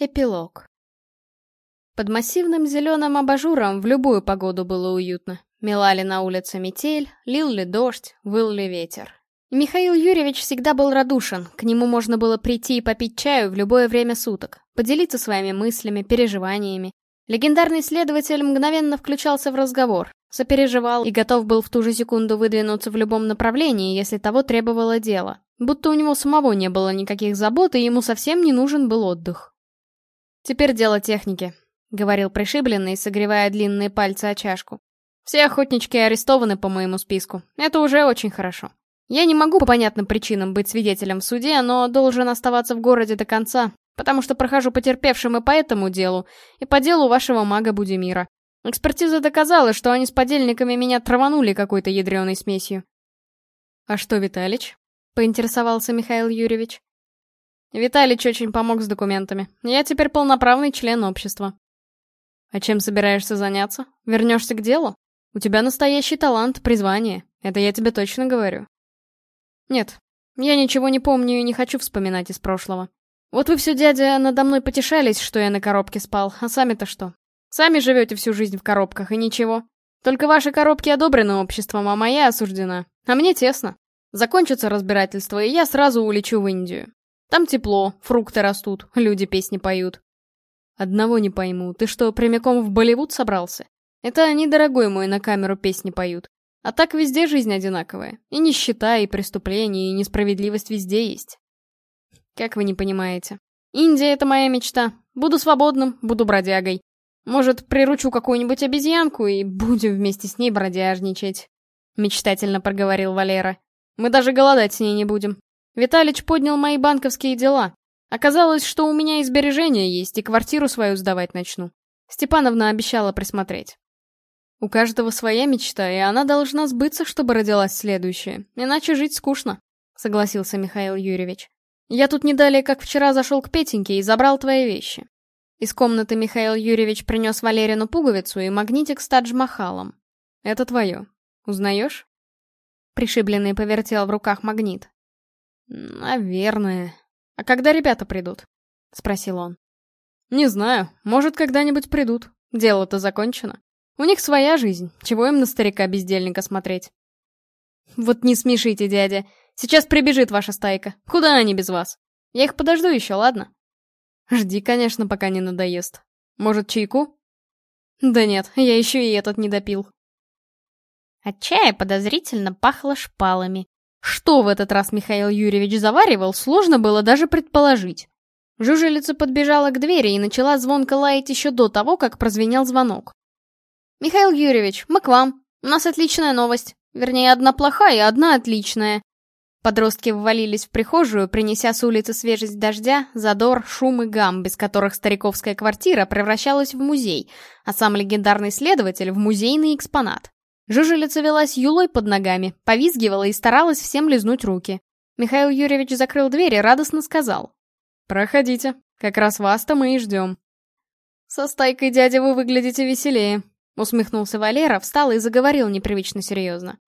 Эпилог. Под массивным зеленым абажуром в любую погоду было уютно. Мела ли на улице метель, лил ли дождь, выл ли ветер. Михаил Юрьевич всегда был радушен, к нему можно было прийти и попить чаю в любое время суток, поделиться своими мыслями, переживаниями. Легендарный следователь мгновенно включался в разговор, сопереживал и готов был в ту же секунду выдвинуться в любом направлении, если того требовало дело. Будто у него самого не было никаких забот, и ему совсем не нужен был отдых. «Теперь дело техники», — говорил пришибленный, согревая длинные пальцы о чашку. «Все охотнички арестованы по моему списку. Это уже очень хорошо. Я не могу по понятным причинам быть свидетелем в суде, но должен оставаться в городе до конца, потому что прохожу потерпевшим и по этому делу, и по делу вашего мага Будимира. Экспертиза доказала, что они с подельниками меня траванули какой-то ядреной смесью». «А что, Виталич?» — поинтересовался Михаил Юрьевич. Виталич очень помог с документами. Я теперь полноправный член общества. А чем собираешься заняться? Вернешься к делу? У тебя настоящий талант, призвание. Это я тебе точно говорю. Нет, я ничего не помню и не хочу вспоминать из прошлого. Вот вы все, дядя, надо мной потешались, что я на коробке спал, а сами-то что? Сами живете всю жизнь в коробках, и ничего. Только ваши коробки одобрены обществом, а моя осуждена. А мне тесно. Закончится разбирательство, и я сразу улечу в Индию. Там тепло, фрукты растут, люди песни поют. Одного не пойму, ты что, прямиком в Болливуд собрался? Это они, дорогой мой, на камеру песни поют. А так везде жизнь одинаковая. И нищета, и преступления, и несправедливость везде есть. Как вы не понимаете? Индия — это моя мечта. Буду свободным, буду бродягой. Может, приручу какую-нибудь обезьянку и будем вместе с ней бродяжничать. Мечтательно проговорил Валера. Мы даже голодать с ней не будем. Виталич поднял мои банковские дела. Оказалось, что у меня и сбережения есть, и квартиру свою сдавать начну. Степановна обещала присмотреть. У каждого своя мечта, и она должна сбыться, чтобы родилась следующая. Иначе жить скучно, согласился Михаил Юрьевич. Я тут не далее, как вчера зашел к Петеньке и забрал твои вещи. Из комнаты Михаил Юрьевич принес Валерину пуговицу и магнитик с Тадж-Махалом. Это твое. Узнаешь? Пришибленный повертел в руках магнит. «Наверное. А когда ребята придут?» — спросил он. «Не знаю. Может, когда-нибудь придут. Дело-то закончено. У них своя жизнь. Чего им на старика-бездельника смотреть?» «Вот не смешите, дядя. Сейчас прибежит ваша стайка. Куда они без вас? Я их подожду еще, ладно?» «Жди, конечно, пока не надоест. Может, чайку?» «Да нет, я еще и этот не допил». От чая подозрительно пахло шпалами. Что в этот раз Михаил Юрьевич заваривал, сложно было даже предположить. Жужелица подбежала к двери и начала звонко лаять еще до того, как прозвенел звонок. «Михаил Юрьевич, мы к вам. У нас отличная новость. Вернее, одна плохая одна отличная». Подростки ввалились в прихожую, принеся с улицы свежесть дождя, задор, шум и гам, без которых стариковская квартира превращалась в музей, а сам легендарный следователь — в музейный экспонат. Жужелица велась юлой под ногами, повизгивала и старалась всем лизнуть руки. Михаил Юрьевич закрыл дверь и радостно сказал. «Проходите, как раз вас-то мы и ждем». «Со стайкой дядя вы выглядите веселее», — усмехнулся Валера, встал и заговорил непривычно серьезно.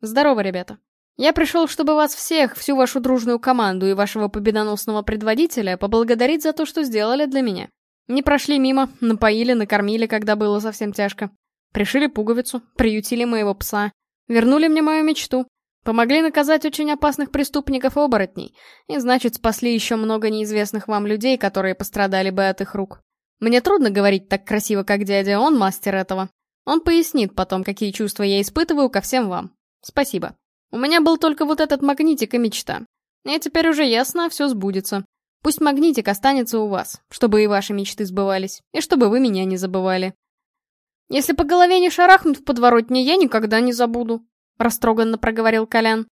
«Здорово, ребята. Я пришел, чтобы вас всех, всю вашу дружную команду и вашего победоносного предводителя поблагодарить за то, что сделали для меня. Не прошли мимо, напоили, накормили, когда было совсем тяжко. Пришили пуговицу, приютили моего пса, вернули мне мою мечту, помогли наказать очень опасных преступников-оборотней, и значит спасли еще много неизвестных вам людей, которые пострадали бы от их рук. Мне трудно говорить так красиво, как дядя, он мастер этого. Он пояснит потом, какие чувства я испытываю ко всем вам. Спасибо. У меня был только вот этот магнитик и мечта. И теперь уже ясно, все сбудется. Пусть магнитик останется у вас, чтобы и ваши мечты сбывались, и чтобы вы меня не забывали. «Если по голове не шарахнут в подворотне, я никогда не забуду», — растроганно проговорил Колян.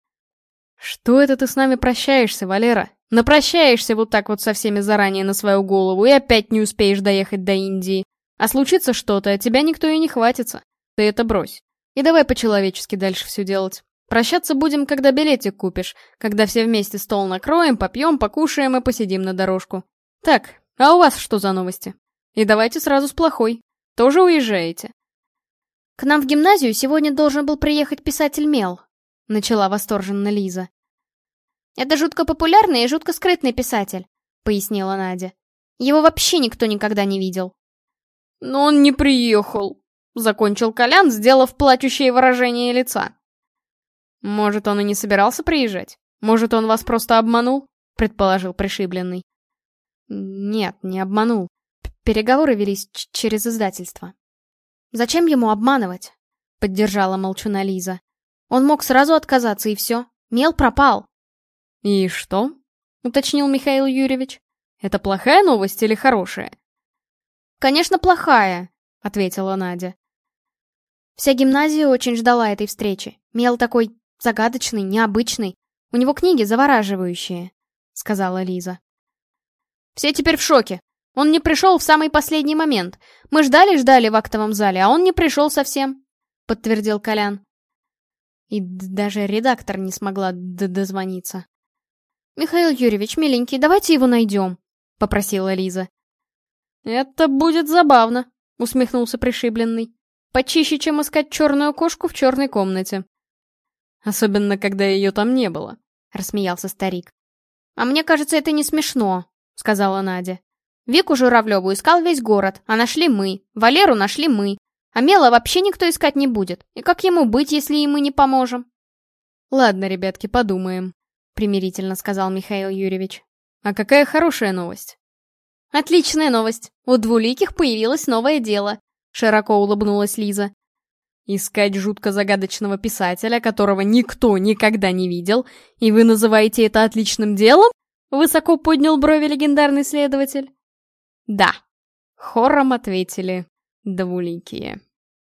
«Что это ты с нами прощаешься, Валера? Напрощаешься вот так вот со всеми заранее на свою голову и опять не успеешь доехать до Индии. А случится что-то, тебя никто и не хватится. Ты это брось. И давай по-человечески дальше все делать. Прощаться будем, когда билетик купишь, когда все вместе стол накроем, попьем, покушаем и посидим на дорожку. Так, а у вас что за новости? И давайте сразу с плохой. Тоже уезжаете?» «К нам в гимназию сегодня должен был приехать писатель Мел», — начала восторженно Лиза. «Это жутко популярный и жутко скрытный писатель», — пояснила Надя. Его вообще никто никогда не видел. «Но он не приехал», — закончил Колян, сделав плачущее выражение лица. «Может, он и не собирался приезжать? Может, он вас просто обманул?» — предположил пришибленный. «Нет, не обманул. Переговоры велись через издательство». «Зачем ему обманывать?» — поддержала молчуна Лиза. «Он мог сразу отказаться, и все. Мел пропал». «И что?» — уточнил Михаил Юрьевич. «Это плохая новость или хорошая?» «Конечно, плохая», — ответила Надя. Вся гимназия очень ждала этой встречи. Мел такой загадочный, необычный. У него книги завораживающие», — сказала Лиза. «Все теперь в шоке. Он не пришел в самый последний момент. Мы ждали-ждали в актовом зале, а он не пришел совсем», — подтвердил Колян. И даже редактор не смогла дозвониться. «Михаил Юрьевич, миленький, давайте его найдем», — попросила Лиза. «Это будет забавно», — усмехнулся пришибленный. «Почище, чем искать черную кошку в черной комнате». «Особенно, когда ее там не было», — рассмеялся старик. «А мне кажется, это не смешно», — сказала Надя. «Вику Журавлеву искал весь город, а нашли мы. Валеру нашли мы. А Мела вообще никто искать не будет. И как ему быть, если и мы не поможем?» «Ладно, ребятки, подумаем», — примирительно сказал Михаил Юрьевич. «А какая хорошая новость?» «Отличная новость. У двуликих появилось новое дело», — широко улыбнулась Лиза. Искать жутко загадочного писателя, которого никто никогда не видел, и вы называете это отличным делом? Высоко поднял брови легендарный следователь. Да, хором ответили двуликие.